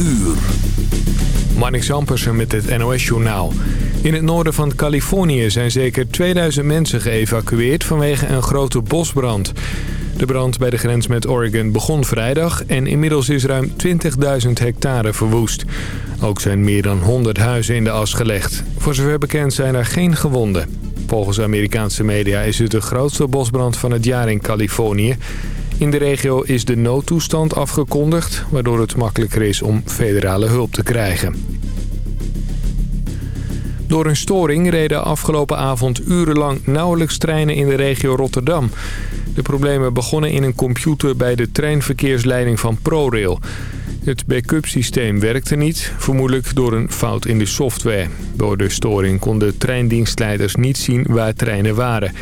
uur. Marnix met het NOS-journaal. In het noorden van Californië zijn zeker 2000 mensen geëvacueerd vanwege een grote bosbrand. De brand bij de grens met Oregon begon vrijdag en inmiddels is ruim 20.000 hectare verwoest. Ook zijn meer dan 100 huizen in de as gelegd. Voor zover bekend zijn er geen gewonden. Volgens Amerikaanse media is het de grootste bosbrand van het jaar in Californië. In de regio is de noodtoestand afgekondigd... waardoor het makkelijker is om federale hulp te krijgen. Door een storing reden afgelopen avond urenlang nauwelijks treinen in de regio Rotterdam. De problemen begonnen in een computer bij de treinverkeersleiding van ProRail. Het backup systeem werkte niet, vermoedelijk door een fout in de software. Door de storing konden treindienstleiders niet zien waar treinen waren.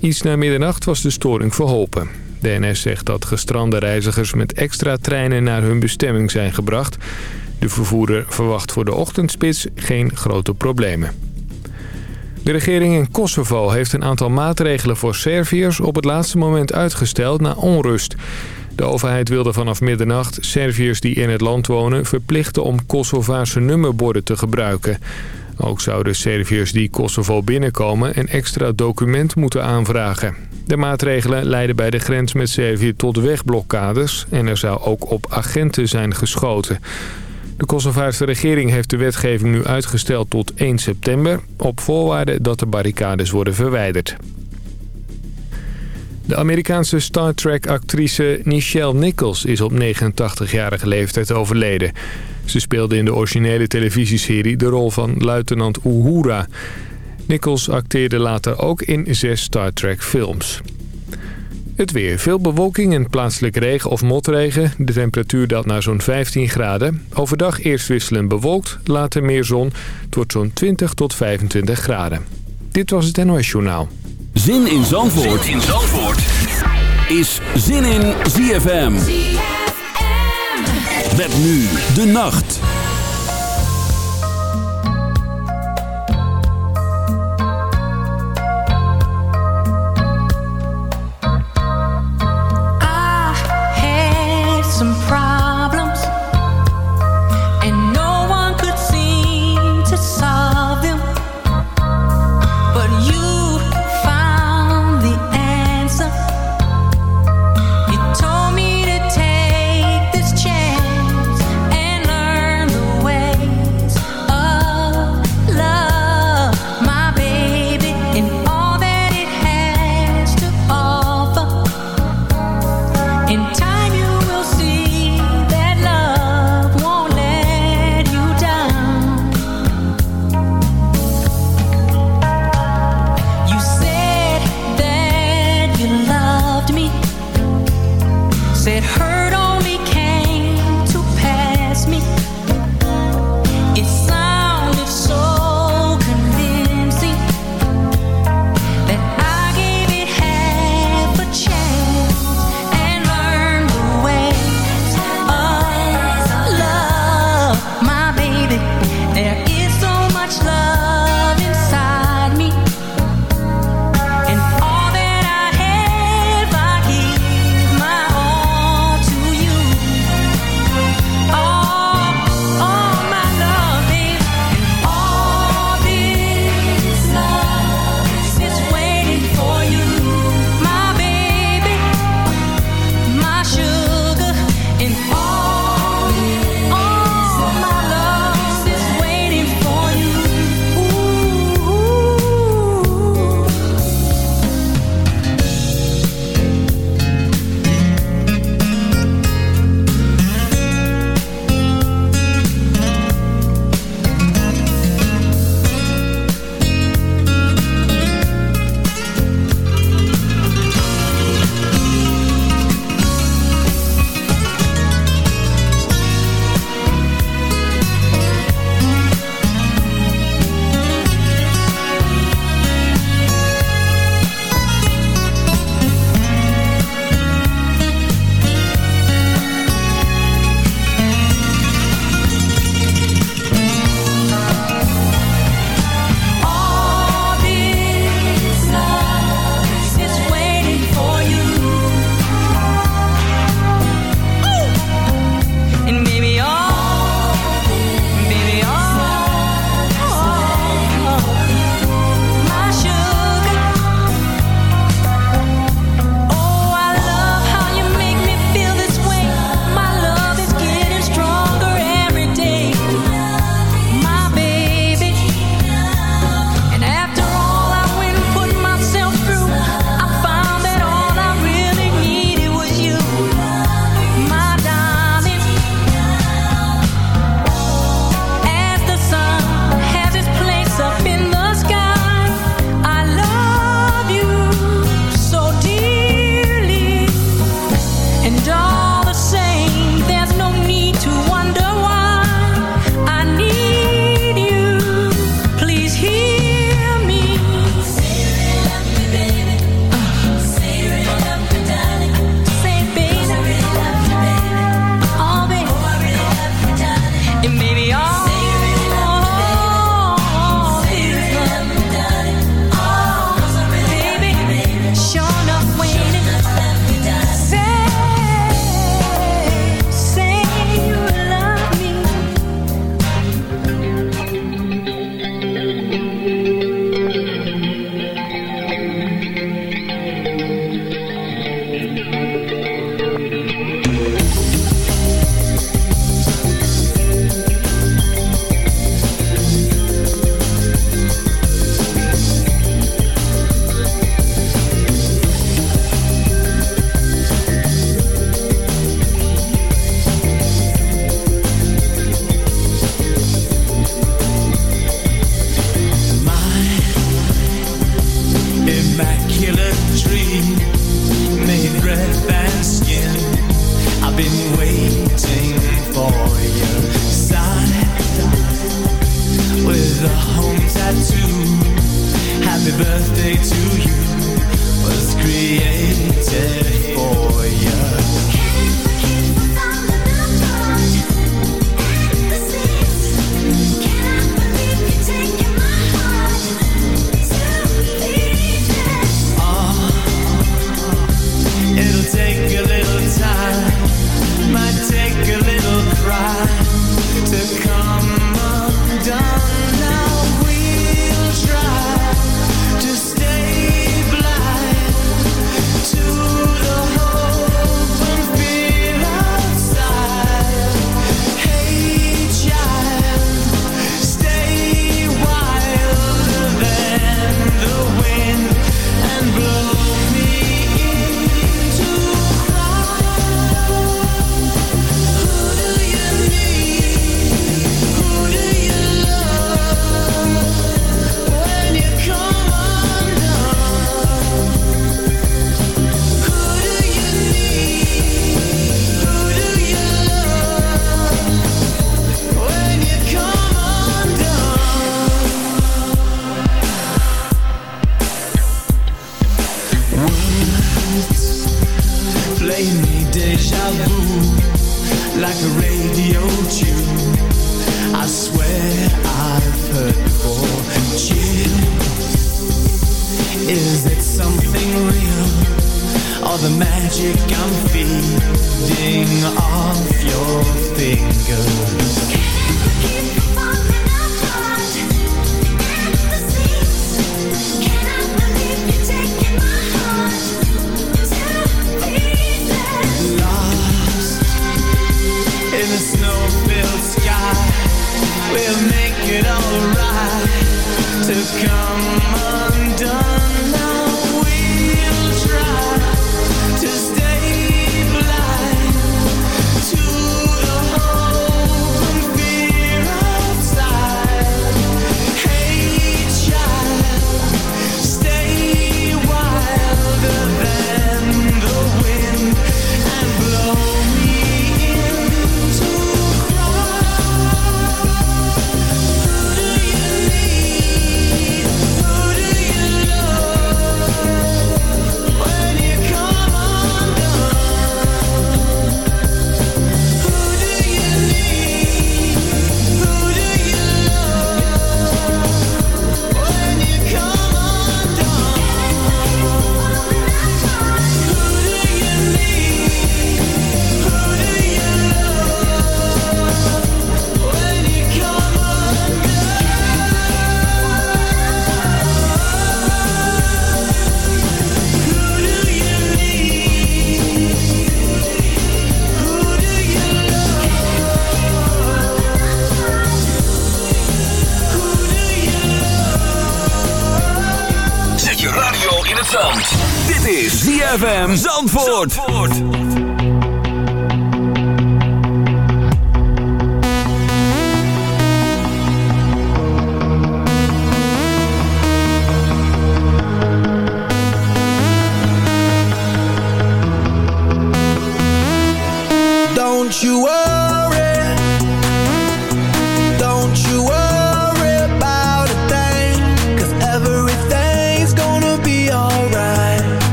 Iets na middernacht was de storing verholpen. De NS zegt dat gestrande reizigers met extra treinen naar hun bestemming zijn gebracht. De vervoerder verwacht voor de ochtendspits geen grote problemen. De regering in Kosovo heeft een aantal maatregelen voor Serviërs op het laatste moment uitgesteld na onrust. De overheid wilde vanaf middernacht Serviërs die in het land wonen verplichten om Kosovaarse nummerborden te gebruiken. Ook zouden Serviërs die Kosovo binnenkomen een extra document moeten aanvragen. De maatregelen leiden bij de grens met Servië tot wegblokkades en er zou ook op agenten zijn geschoten. De Kosovaarse regering heeft de wetgeving nu uitgesteld tot 1 september... op voorwaarde dat de barricades worden verwijderd. De Amerikaanse Star Trek-actrice Nichelle Nichols is op 89-jarige leeftijd overleden. Ze speelde in de originele televisieserie de rol van luitenant Uhura. Nichols acteerde later ook in zes Star Trek-films. Het weer. Veel bewolking en plaatselijk regen of motregen. De temperatuur daalt naar zo'n 15 graden. Overdag eerst wisselend bewolkt, later meer zon. Het wordt zo'n 20 tot 25 graden. Dit was het NOS Journaal. Zin in Zandvoort, zin in Zandvoort. is Zin in ZFM. ZFM. Met nu de nacht.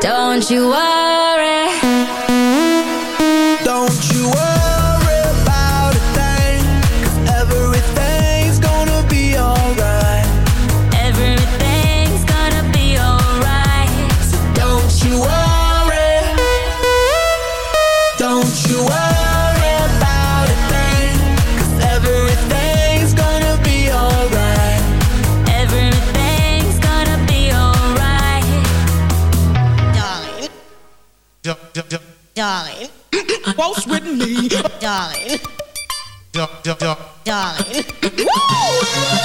Don't you worry. Waltz with me, darling. Darling. Woo!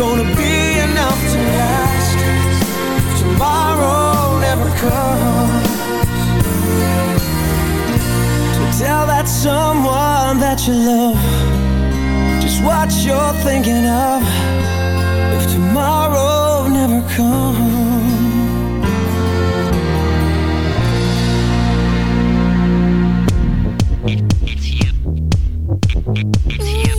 gonna be enough to last if tomorrow never comes. So tell that someone that you love just what you're thinking of if tomorrow never comes. It's you. It's you.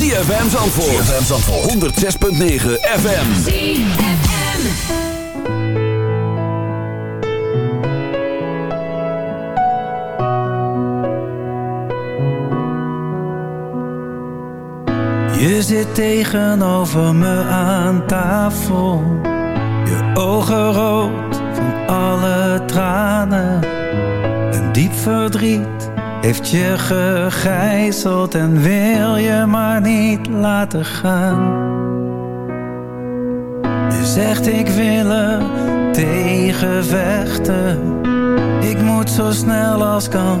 ZFM Zandvoort. ZFM Zandvoort. 106.9 FM. ZFM. Je zit tegenover me aan tafel. Je ogen rood van alle tranen. Een diep verdriet heeft je gegijzeld en wil je maar niet laten gaan. Nu zegt ik wil tegenvechten. Ik moet zo snel als kan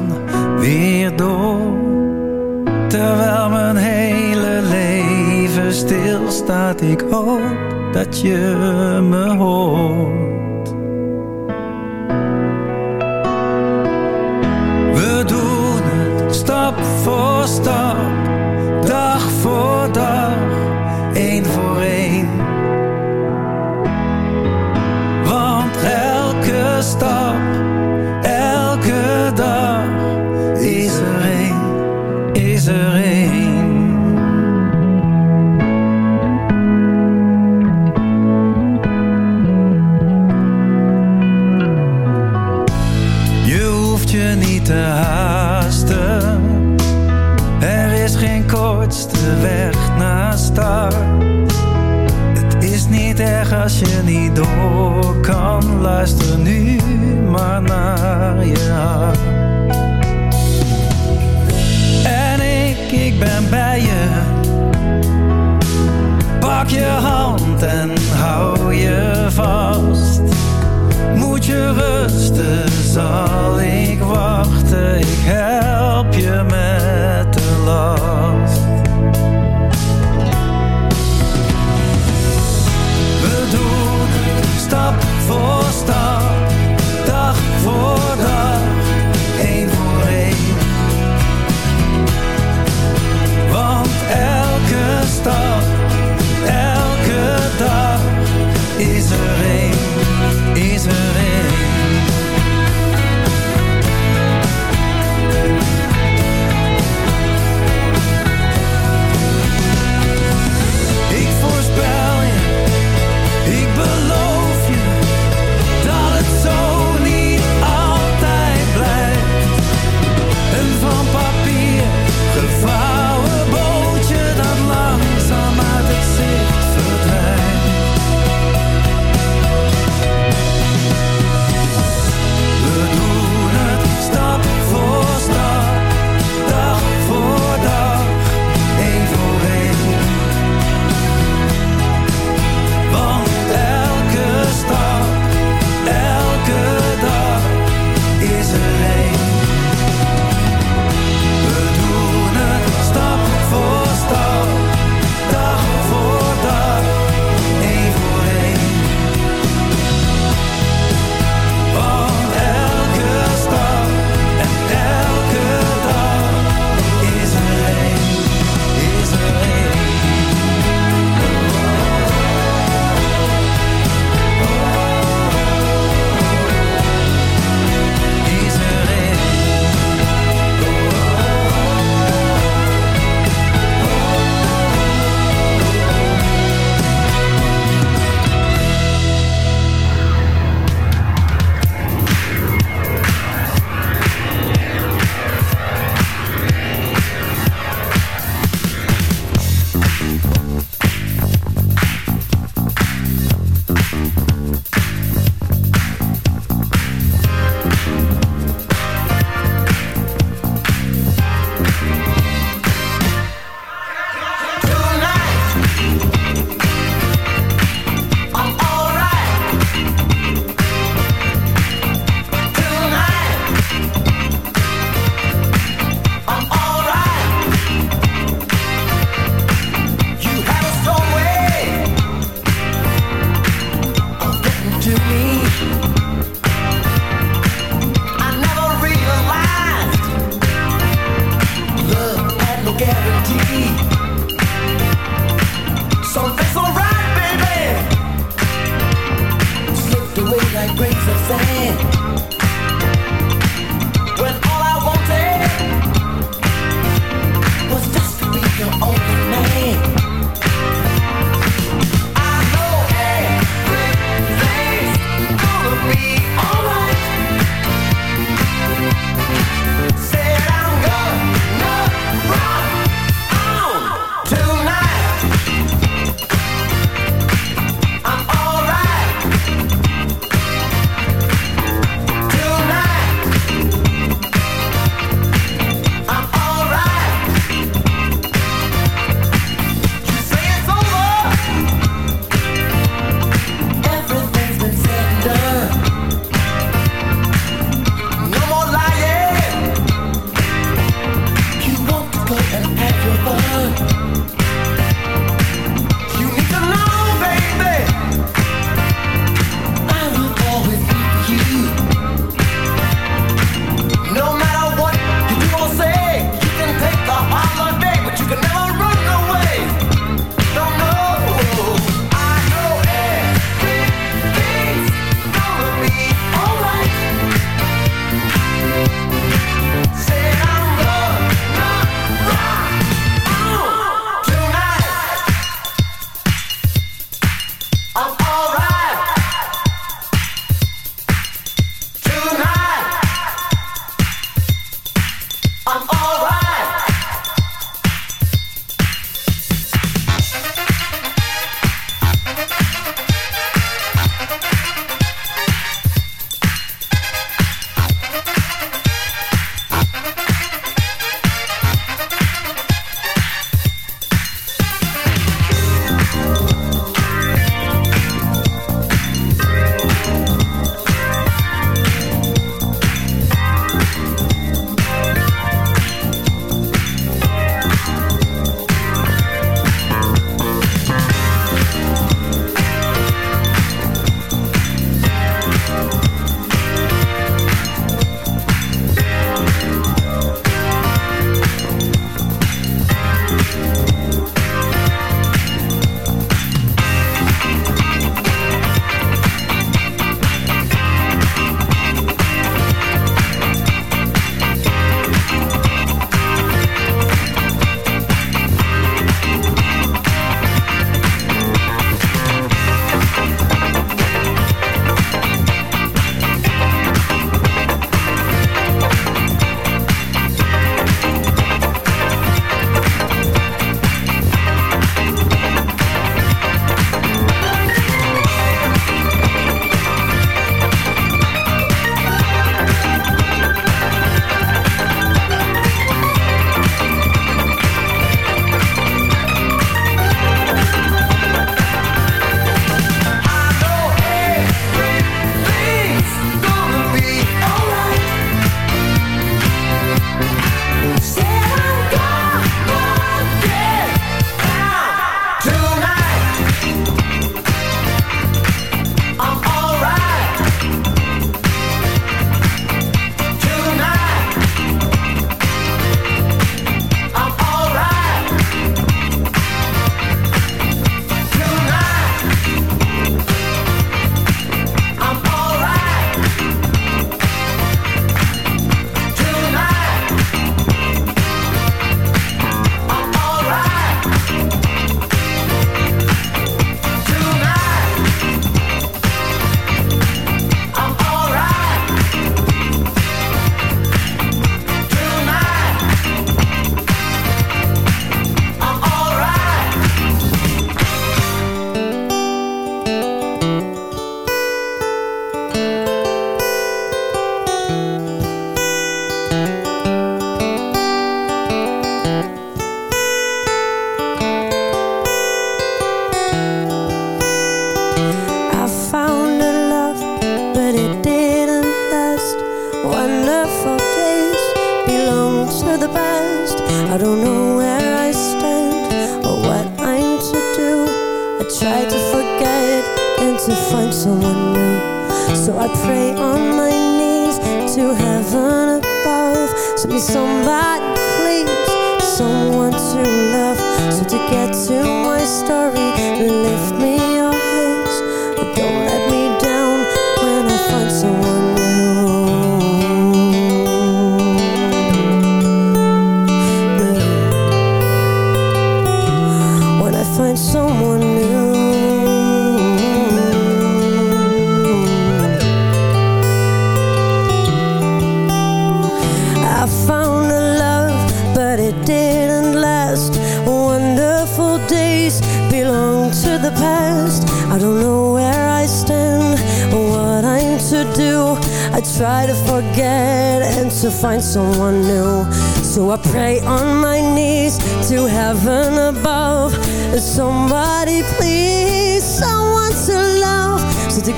weer door. Terwijl mijn hele leven stilstaat, ik hoop dat je me hoort. voor stap, dag voor dag, één voor één. Want elke stap, elke dag, is er één, is er één. je niet door kan, luister nu maar naar je hart. En ik, ik ben bij je. Pak je hand en hou je vast. Moet je rusten, zal ik wachten.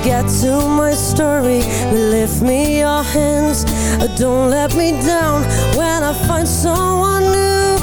get to my story. Lift me your hands uh, Don't let me down. When I find someone new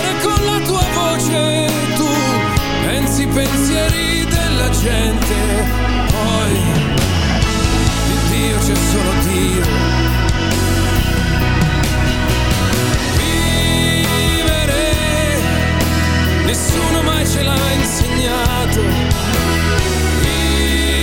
pensieri della gente, poi di Dio c'è solo Dio. Vivere, nessuno mai ce l'ha insegnato. Vivere,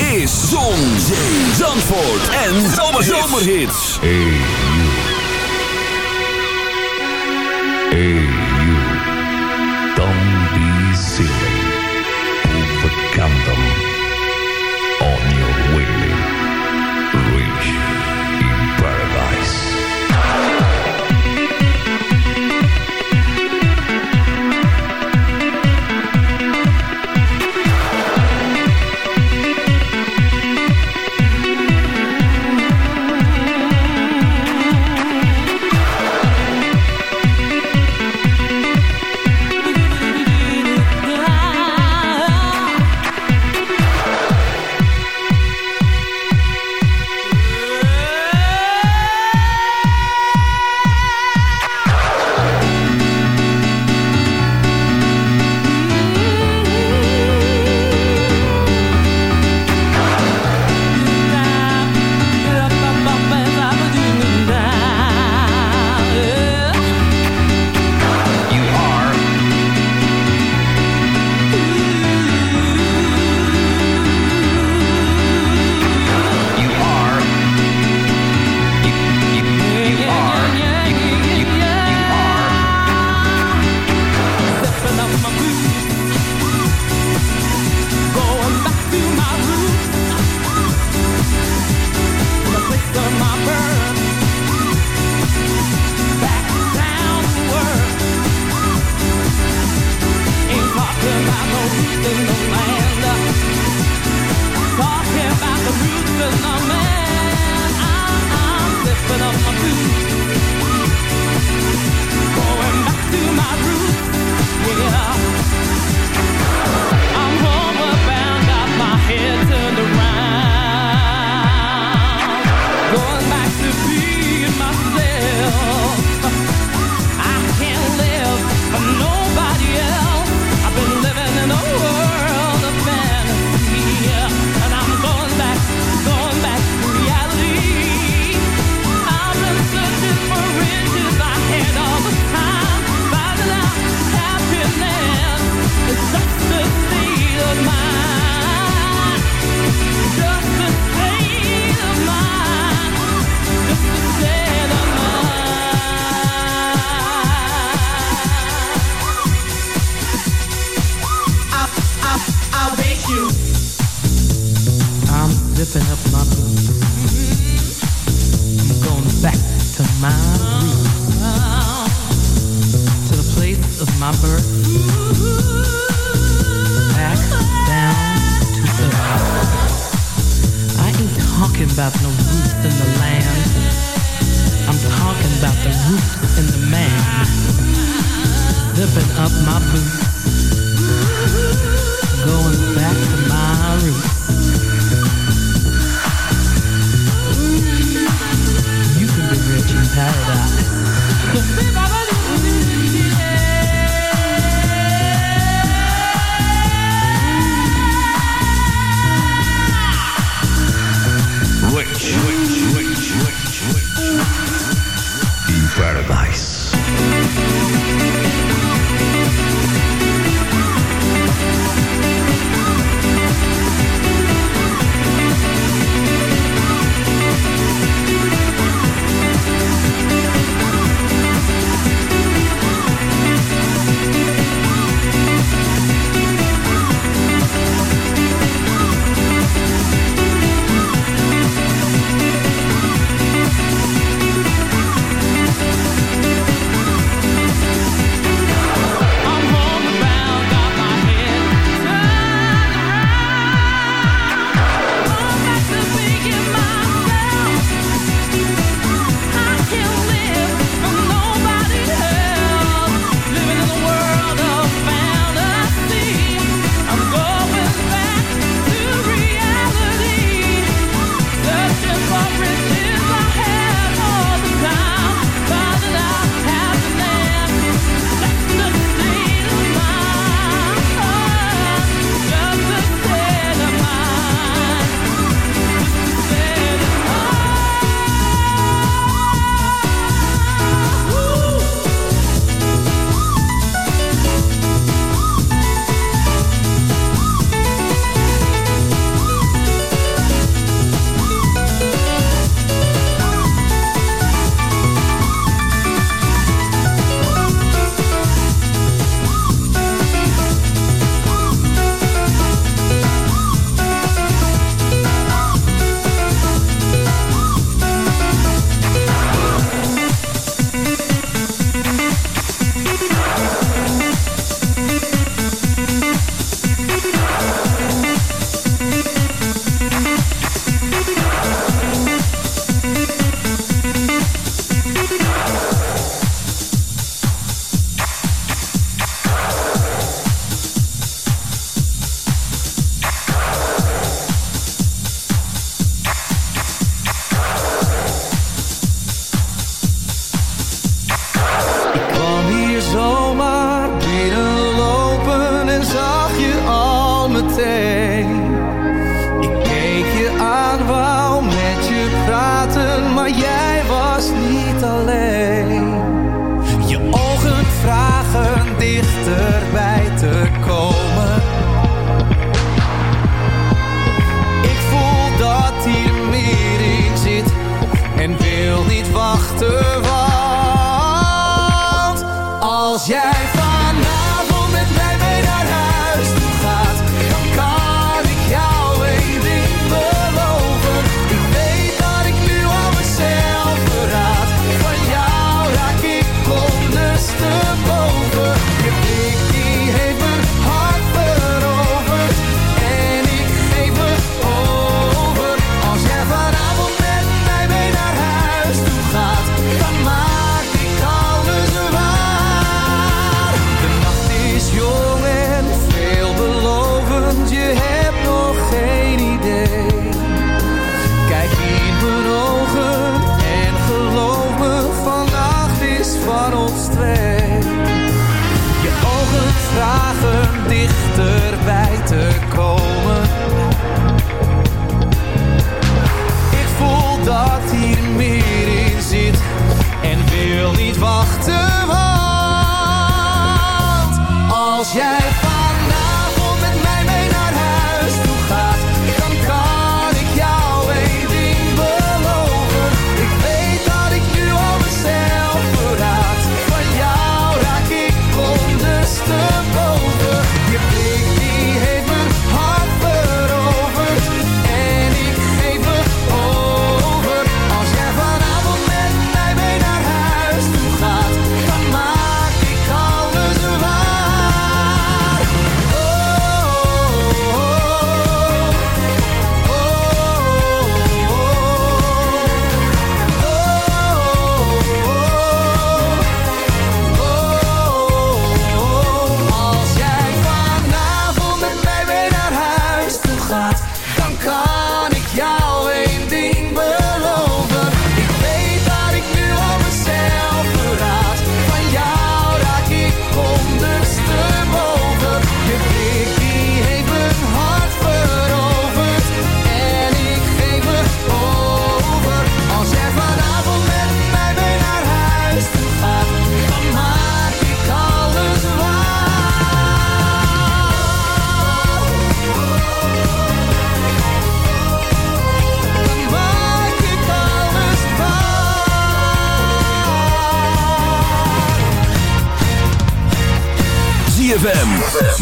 is Zon,